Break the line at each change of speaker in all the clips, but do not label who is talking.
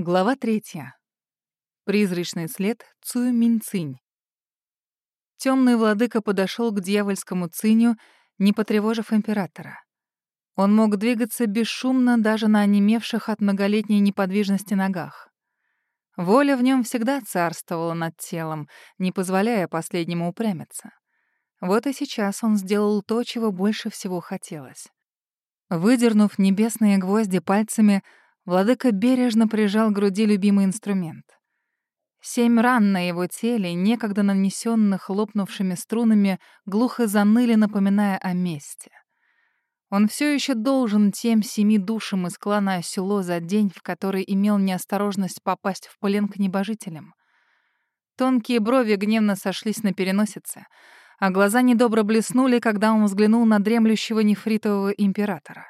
Глава третья. Призрачный след Цуй Минцинь. Темный владыка подошел к дьявольскому циню, не потревожив императора. Он мог двигаться бесшумно даже на онемевших от многолетней неподвижности ногах. Воля в нем всегда царствовала над телом, не позволяя последнему упрямиться. Вот и сейчас он сделал то, чего больше всего хотелось. Выдернув небесные гвозди пальцами, Владыка бережно прижал к груди любимый инструмент. Семь ран на его теле, некогда нанесенных лопнувшими струнами, глухо заныли, напоминая о мести. Он все еще должен тем семи душам из клана Осело за день, в который имел неосторожность попасть в плен к небожителям. Тонкие брови гневно сошлись на переносице, а глаза недобро блеснули, когда он взглянул на дремлющего нефритового императора.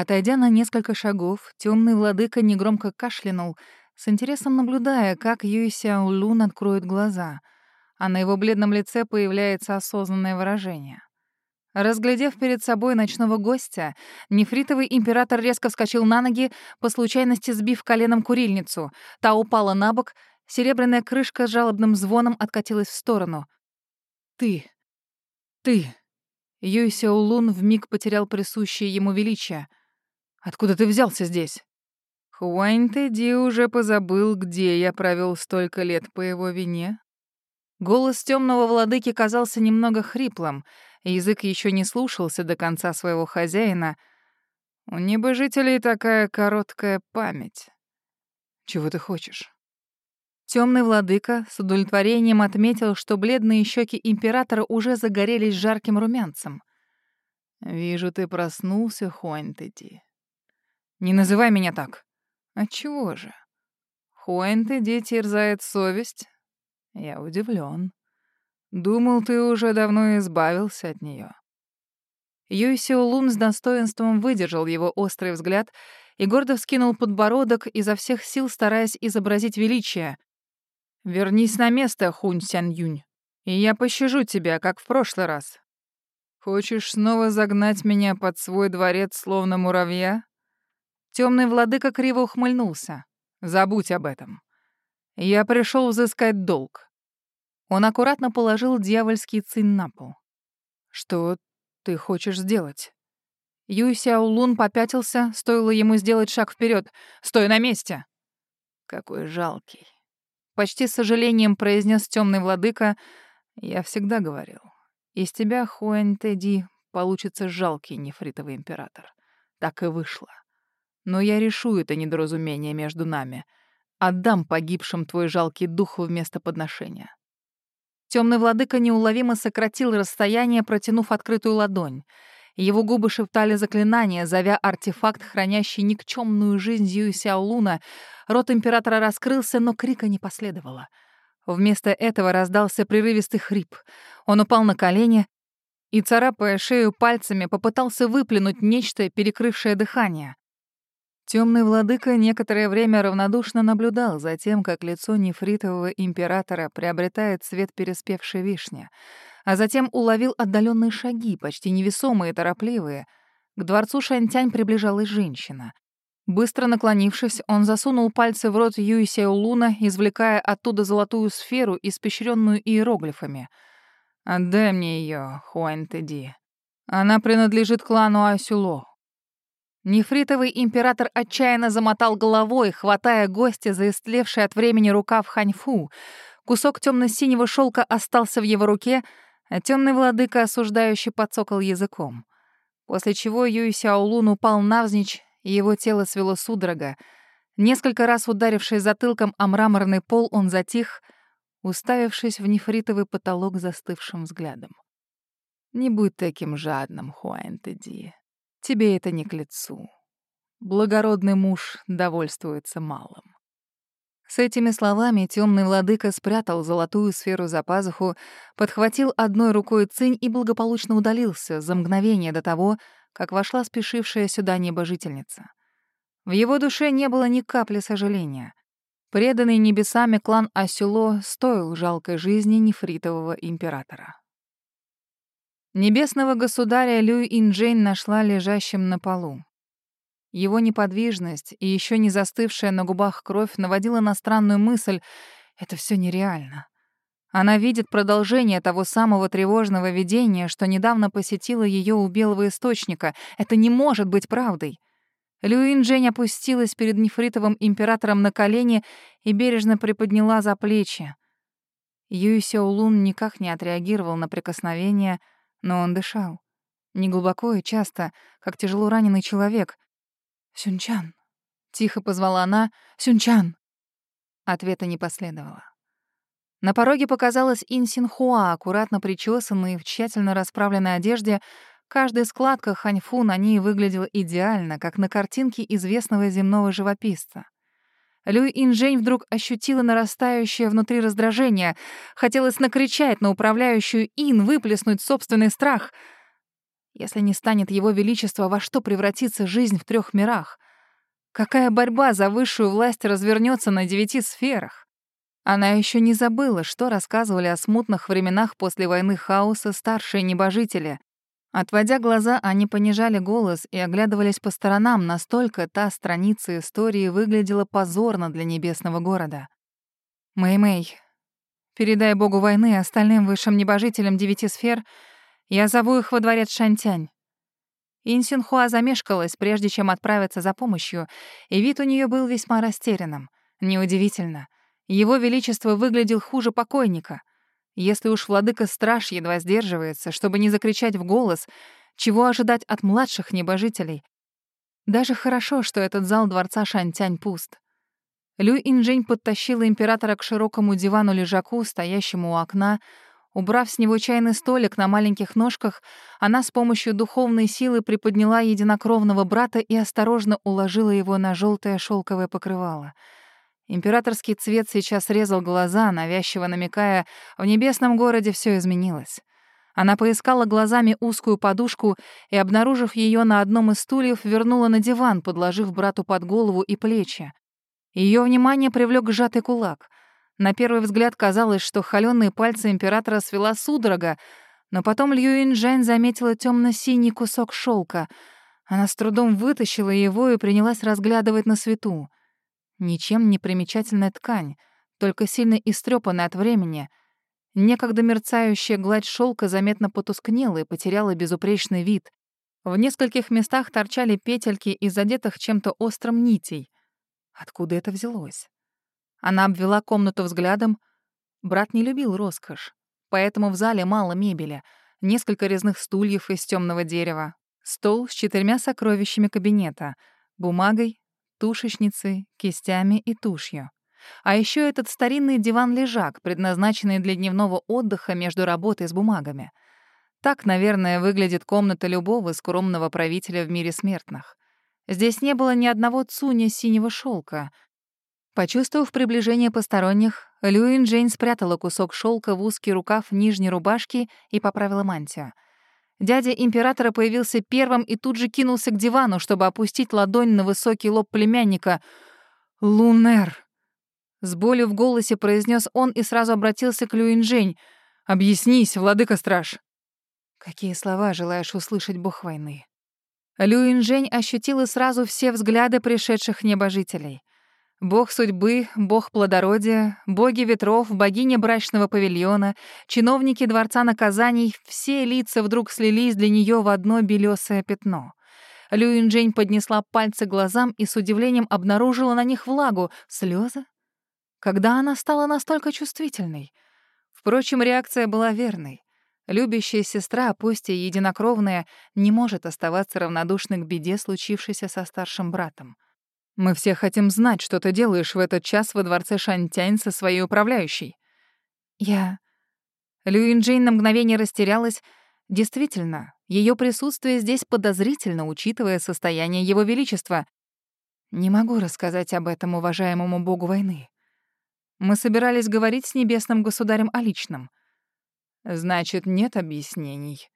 Отойдя на несколько шагов, темный владыка негромко кашлянул, с интересом наблюдая, как Юйся Лун откроет глаза, а на его бледном лице появляется осознанное выражение. Разглядев перед собой ночного гостя, нефритовый император резко вскочил на ноги, по случайности сбив коленом курильницу. Та упала на бок, серебряная крышка с жалобным звоном откатилась в сторону. «Ты! Ты!» Юйся Улун вмиг потерял присущее ему величие. Откуда ты взялся здесь?» Хуань Тэди уже позабыл, где я провел столько лет по его вине. Голос темного владыки казался немного хриплым, язык еще не слушался до конца своего хозяина. У небожителей такая короткая память. Чего ты хочешь? Темный владыка с удовлетворением отметил, что бледные щеки императора уже загорелись жарким румянцем. «Вижу, ты проснулся, Хуань Тэди. Не называй меня так. Отчего же? Хуэн дети терзает совесть? Я удивлен. Думал, ты уже давно избавился от нее. Юйсио Лун с достоинством выдержал его острый взгляд и гордо вскинул подбородок, изо всех сил стараясь изобразить величие. «Вернись на место, Хунь Сян Юнь, и я пощажу тебя, как в прошлый раз. Хочешь снова загнать меня под свой дворец, словно муравья? Темный владыка криво ухмыльнулся. «Забудь об этом. Я пришел взыскать долг». Он аккуратно положил дьявольский цинь на пол. «Что ты хочешь сделать?» Юй Сяолун попятился, стоило ему сделать шаг вперед. «Стой на месте!» «Какой жалкий!» Почти с сожалением произнес темный владыка. «Я всегда говорил, из тебя, Хуэнь Тэди, получится жалкий нефритовый император. Так и вышло. Но я решу это недоразумение между нами. Отдам погибшим твой жалкий дух вместо подношения». Темный владыка неуловимо сократил расстояние, протянув открытую ладонь. Его губы шептали заклинание, зовя артефакт, хранящий никчемную жизнь Зью Сяолуна. Рот императора раскрылся, но крика не последовало. Вместо этого раздался прерывистый хрип. Он упал на колени и, царапая шею пальцами, попытался выплюнуть нечто, перекрывшее дыхание. Темный владыка некоторое время равнодушно наблюдал за тем, как лицо нефритового императора приобретает цвет переспевшей вишни, а затем уловил отдаленные шаги, почти невесомые и торопливые. К дворцу Шантянь приближалась женщина. Быстро наклонившись, он засунул пальцы в рот Юй Луна, извлекая оттуда золотую сферу, испещренную иероглифами. «Отдай мне ее, Хуань Тэди. Она принадлежит клану Асюло. Нефритовый император отчаянно замотал головой, хватая гостя за истлевший от времени рукав ханьфу. Кусок темно-синего шелка остался в его руке, а темный владыка осуждающий подсокал языком. После чего Юй Сяолун упал навзничь, и его тело свело судорога. Несколько раз ударившись затылком о мраморный пол, он затих, уставившись в нефритовый потолок застывшим взглядом. «Не будь таким жадным, Хуэн Тэди. Тебе это не к лицу. Благородный муж довольствуется малым. С этими словами темный владыка спрятал золотую сферу за пазуху, подхватил одной рукой цинь и благополучно удалился за мгновение до того, как вошла спешившая сюда небожительница. В его душе не было ни капли сожаления. Преданный небесами клан Асюло стоил жалкой жизни нефритового императора. Небесного государя Лю Инджейн нашла лежащим на полу. Его неподвижность и еще не застывшая на губах кровь наводила на странную мысль — это все нереально. Она видит продолжение того самого тревожного видения, что недавно посетило ее у белого источника. Это не может быть правдой. Люин Джень опустилась перед нефритовым императором на колени и бережно приподняла за плечи. Юй Сяолун никак не отреагировал на прикосновение, но он дышал. Неглубоко и часто, как тяжело раненый человек. «Сюнчан!» — тихо позвала она. «Сюнчан!» Ответа не последовало. На пороге показалась Инсинхуа, аккуратно причесанная в тщательно расправленной одежде. Каждая складка ханьфу на ней выглядела идеально, как на картинке известного земного живописца. Люй Инжень вдруг ощутила нарастающее внутри раздражение. Хотелось накричать на управляющую Ин, выплеснуть собственный страх. Если не станет его величества, во что превратится жизнь в трех мирах? Какая борьба за высшую власть развернется на девяти сферах? Она еще не забыла, что рассказывали о смутных временах после войны хаоса старшие небожители. Отводя глаза, они понижали голос и оглядывались по сторонам, настолько та страница истории выглядела позорно для небесного города. «Мэй-Мэй, передай богу войны остальным высшим небожителям девяти сфер, я зову их во дворец Шантянь». Инсинхуа замешкалась, прежде чем отправиться за помощью, и вид у нее был весьма растерянным. Неудивительно — его Величество выглядел хуже покойника. Если уж владыка-страж едва сдерживается, чтобы не закричать в голос, чего ожидать от младших небожителей? Даже хорошо, что этот зал дворца Шантянь пуст. Лю Инжень подтащила императора к широкому дивану-лежаку, стоящему у окна. Убрав с него чайный столик на маленьких ножках, она с помощью духовной силы приподняла единокровного брата и осторожно уложила его на желтое шелковое покрывало — Императорский цвет сейчас резал глаза, навязчиво намекая, в небесном городе все изменилось. Она поискала глазами узкую подушку и, обнаружив ее на одном из стульев, вернула на диван, подложив брату под голову и плечи. Ее внимание привлек сжатый кулак. На первый взгляд казалось, что холеные пальцы императора свела судорога, но потом Лью Инжань заметила темно синий кусок шелка. Она с трудом вытащила его и принялась разглядывать на свету. Ничем не примечательная ткань, только сильно истрепанная от времени. Некогда мерцающая гладь шелка заметно потускнела и потеряла безупречный вид. В нескольких местах торчали петельки из задетых чем-то острым нитей. Откуда это взялось? Она обвела комнату взглядом. Брат не любил роскошь, поэтому в зале мало мебели. Несколько резных стульев из темного дерева, стол с четырьмя сокровищами кабинета, бумагой, тушечницей, кистями и тушью. А еще этот старинный диван-лежак, предназначенный для дневного отдыха между работой с бумагами. Так, наверное, выглядит комната любого скромного правителя в мире смертных. Здесь не было ни одного цуня синего шелка. Почувствовав приближение посторонних, Люин Джейн спрятала кусок шелка в узкий рукав нижней рубашки и поправила мантию — Дядя императора появился первым и тут же кинулся к дивану, чтобы опустить ладонь на высокий лоб племянника. «Лунер!» С болью в голосе произнес он и сразу обратился к Люинжень. «Объяснись, владыка-страж!» «Какие слова желаешь услышать, бог войны?» Люинжень ощутила сразу все взгляды пришедших небожителей. Бог судьбы, бог плодородия, боги ветров, богиня брачного павильона, чиновники дворца наказаний — все лица вдруг слились для нее в одно белесое пятно. Люинджень поднесла пальцы глазам и с удивлением обнаружила на них влагу. Слезы? Когда она стала настолько чувствительной? Впрочем, реакция была верной. Любящая сестра, пусть и единокровная, не может оставаться равнодушной к беде, случившейся со старшим братом. Мы все хотим знать, что ты делаешь в этот час во дворце Шантянь со своей управляющей. Я... Люин Джейн на мгновение растерялась. Действительно, ее присутствие здесь подозрительно, учитывая состояние его величества. Не могу рассказать об этом уважаемому богу войны. Мы собирались говорить с небесным государем о личном. Значит, нет объяснений.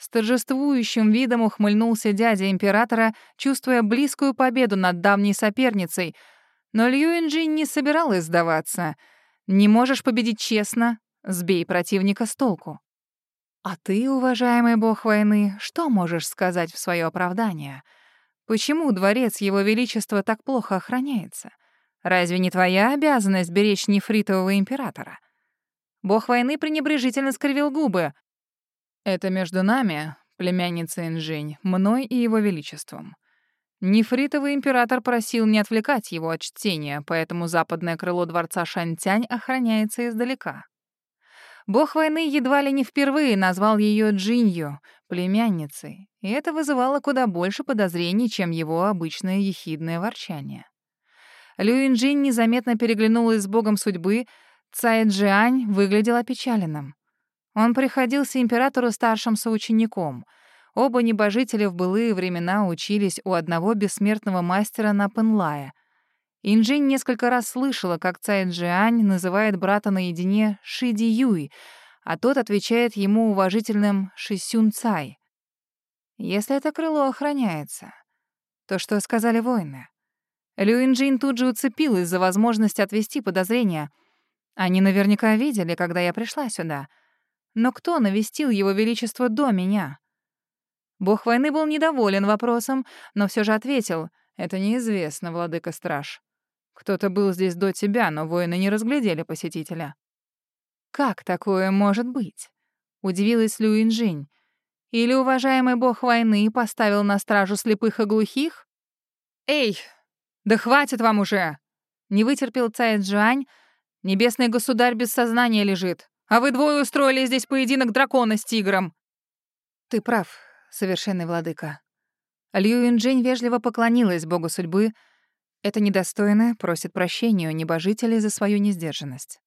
С торжествующим видом ухмыльнулся дядя императора, чувствуя близкую победу над давней соперницей. Но Льюинджи не собиралась сдаваться. «Не можешь победить честно? Сбей противника с толку». «А ты, уважаемый бог войны, что можешь сказать в свое оправдание?» Почему дворец Его Величества так плохо охраняется? Разве не твоя обязанность беречь нефритового императора? Бог войны пренебрежительно скривил губы. Это между нами, племянница Инжень, мной и его величеством. Нефритовый император просил не отвлекать его от чтения, поэтому западное крыло дворца Шантянь охраняется издалека. Бог войны едва ли не впервые назвал ее Джинью, племянницей, и это вызывало куда больше подозрений, чем его обычное ехидное ворчание. Люинджин незаметно переглянулась с богом судьбы, Цай Джиань выглядел опечаленным. Он приходился императору старшим соучеником. Оба небожители в былые времена учились у одного бессмертного мастера на Пенлае. Инжинь несколько раз слышала, как Цай Джиань называет брата наедине Шиди Юй, а тот отвечает ему уважительным Шисюн Цай. Если это крыло охраняется, то что сказали воины? Люинджин тут же уцепилась за возможность отвести подозрения. Они наверняка видели, когда я пришла сюда. Но кто навестил его величество до меня? Бог войны был недоволен вопросом, но все же ответил. «Это неизвестно, владыка-страж. Кто-то был здесь до тебя, но воины не разглядели посетителя». «Как такое может быть?» — удивилась Люинжинь. «Или уважаемый бог войны поставил на стражу слепых и глухих?» «Эй, да хватит вам уже!» Не вытерпел Цай Джуань. «Небесный государь без сознания лежит, а вы двое устроили здесь поединок дракона с тигром». «Ты прав, совершенный владыка». Лью Юнджень вежливо поклонилась богу судьбы, — это недостойное просит прощения у небожителей за свою несдержанность.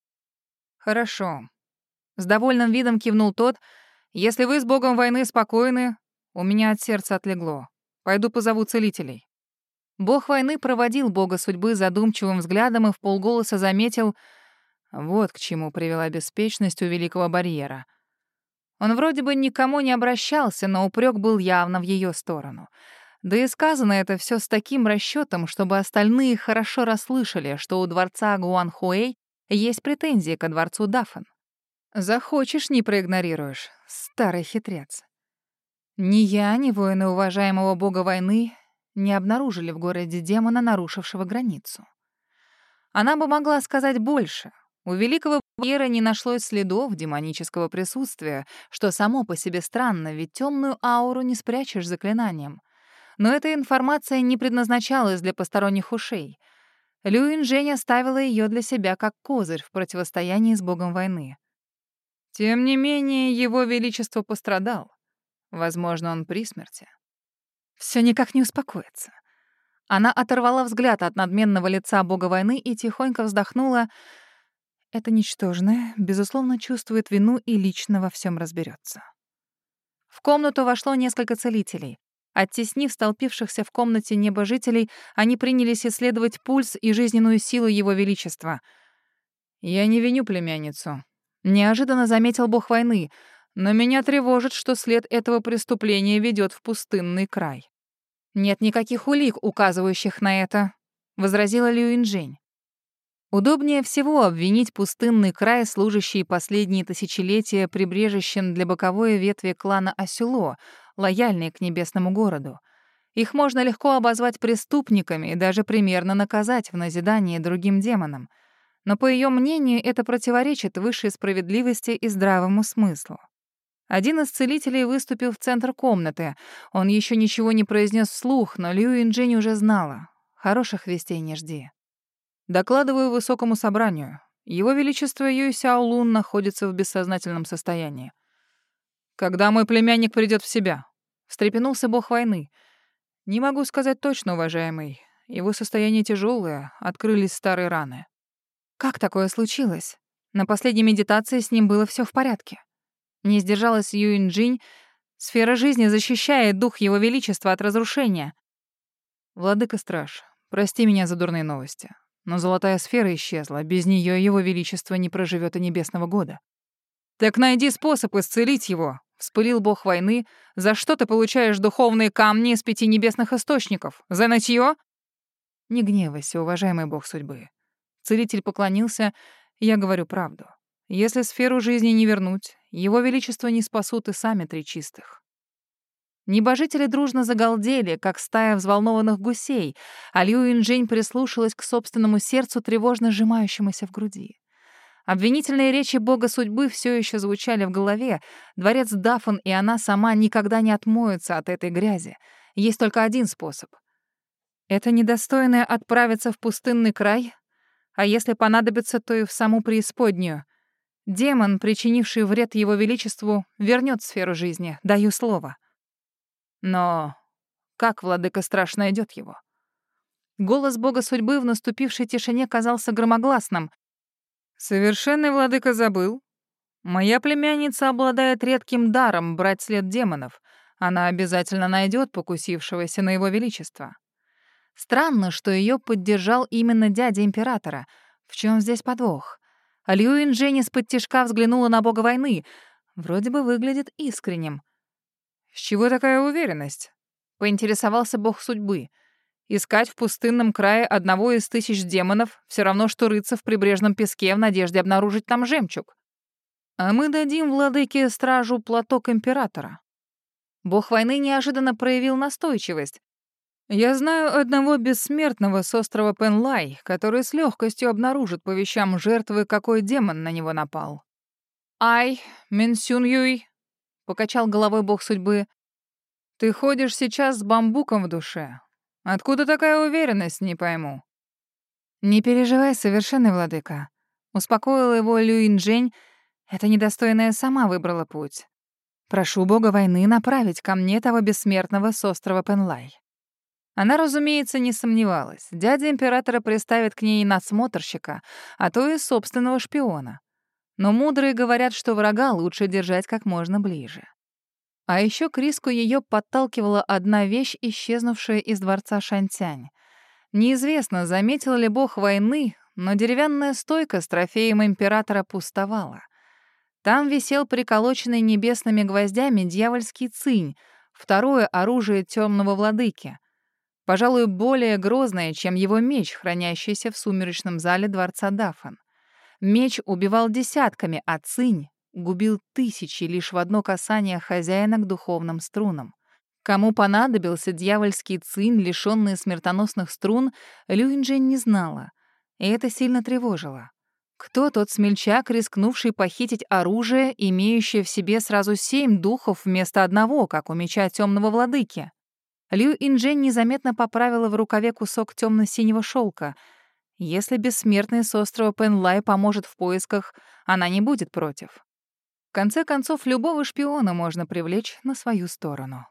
Хорошо. С довольным видом кивнул тот. Если вы с богом войны спокойны, у меня от сердца отлегло. Пойду позову целителей. Бог войны проводил бога судьбы задумчивым взглядом и в полголоса заметил, вот к чему привела беспечность у Великого Барьера. Он вроде бы никому не обращался, но упрек был явно в ее сторону — да и сказано это все с таким расчетом, чтобы остальные хорошо расслышали, что у дворца Гуанхуэй есть претензии ко дворцу Дафан. Захочешь — не проигнорируешь, старый хитрец. Ни я, ни воины уважаемого бога войны не обнаружили в городе демона, нарушившего границу. Она бы могла сказать больше. У великого барьера не нашлось следов демонического присутствия, что само по себе странно, ведь темную ауру не спрячешь заклинанием — но эта информация не предназначалась для посторонних ушей. Люин Женя ставила ее для себя как козырь в противостоянии с богом войны. Тем не менее, его величество пострадал. Возможно, он при смерти. Все никак не успокоится. Она оторвала взгляд от надменного лица бога войны и тихонько вздохнула. Это ничтожное, безусловно, чувствует вину и лично во всем разберется. В комнату вошло несколько целителей. Оттеснив столпившихся в комнате небожителей, они принялись исследовать пульс и жизненную силу Его Величества. «Я не виню племянницу», — неожиданно заметил бог войны, «но меня тревожит, что след этого преступления ведет в пустынный край». «Нет никаких улик, указывающих на это», — возразила Лю Инжень. Удобнее всего обвинить пустынный край, служащий последние тысячелетия прибрежищем для боковой ветви клана Асюло, лояльные к небесному городу. Их можно легко обозвать преступниками и даже примерно наказать в назидании другим демонам. Но, по ее мнению, это противоречит высшей справедливости и здравому смыслу. Один из целителей выступил в центр комнаты. Он еще ничего не произнес вслух, но Лю Инджинь уже знала. Хороших вестей не жди. Докладываю высокому собранию. Его Величество Юй Сяо Лун находится в бессознательном состоянии. «Когда мой племянник придет в себя?» — встрепенулся бог войны. «Не могу сказать точно, уважаемый. Его состояние тяжелое, открылись старые раны». «Как такое случилось? На последней медитации с ним было все в порядке». Не сдержалась Юин Джинь. Сфера жизни защищает дух его величества от разрушения. «Владыка-страж, прости меня за дурные новости, но золотая сфера исчезла. Без нее его величество не проживет и небесного года». «Так найди способ исцелить его», — вспылил бог войны. «За что ты получаешь духовные камни из пяти небесных источников? За нытье?» «Не гневайся, уважаемый бог судьбы». Целитель поклонился. «Я говорю правду. Если сферу жизни не вернуть, его величество не спасут и сами три чистых». Небожители дружно загалдели, как стая взволнованных гусей, а Лю Инжень прислушалась к собственному сердцу, тревожно сжимающемуся в груди. Обвинительные речи бога судьбы все еще звучали в голове. Дворец Даффон и она сама никогда не отмоются от этой грязи. Есть только один способ. Это недостойное отправиться в пустынный край, а если понадобится, то и в саму преисподнюю. Демон, причинивший вред его величеству, вернет сферу жизни, даю слово. Но как владыка страшно найдет его? Голос бога судьбы в наступившей тишине казался громогласным. «Совершенный владыка забыл. Моя племянница обладает редким даром брать след демонов. Она обязательно найдет покусившегося на его величество». Странно, что ее поддержал именно дядя императора. В чем здесь подвох? Льюин Дженни с-под тишка взглянула на бога войны. Вроде бы выглядит искренним. «С чего такая уверенность?» — поинтересовался бог судьбы. «Искать в пустынном крае одного из тысяч демонов все равно, что рыться в прибрежном песке в надежде обнаружить там жемчуг. А мы дадим владыке стражу платок императора». Бог войны неожиданно проявил настойчивость. «Я знаю одного бессмертного с острова Пенлай, который с легкостью обнаружит по вещам жертвы, какой демон на него напал». «Ай, Минсюн Юй, — покачал головой бог судьбы. «Ты ходишь сейчас с бамбуком в душе. Откуда такая уверенность, не пойму?» «Не переживай, совершенный владыка», — успокоила его Люин Джень. «Эта недостойная сама выбрала путь. Прошу бога войны направить ко мне того бессмертного с острова Пенлай». Она, разумеется, не сомневалась. Дядя императора приставит к ней надсмотрщика, а то и собственного шпиона. Но мудрые говорят, что врага лучше держать как можно ближе. А еще к риску ее подталкивала одна вещь, исчезнувшая из дворца Шантянь. Неизвестно, заметил ли бог войны, но деревянная стойка с трофеем императора пустовала. Там висел приколоченный небесными гвоздями дьявольский цинь, второе оружие темного владыки. Пожалуй, более грозное, чем его меч, хранящийся в сумеречном зале дворца Дафан. Меч убивал десятками, а цинь губил тысячи лишь в одно касание хозяина к духовным струнам. Кому понадобился дьявольский цинь, лишённый смертоносных струн, Люинджень не знала, и это сильно тревожило. Кто тот смельчак, рискнувший похитить оружие, имеющее в себе сразу семь духов вместо одного, как у меча темного владыки? Лю Инжень незаметно поправила в рукаве кусок темно-синего шелка — если бессмертный с острова Пенлай поможет в поисках, она не будет против. В конце концов, любого шпиона можно привлечь на свою сторону.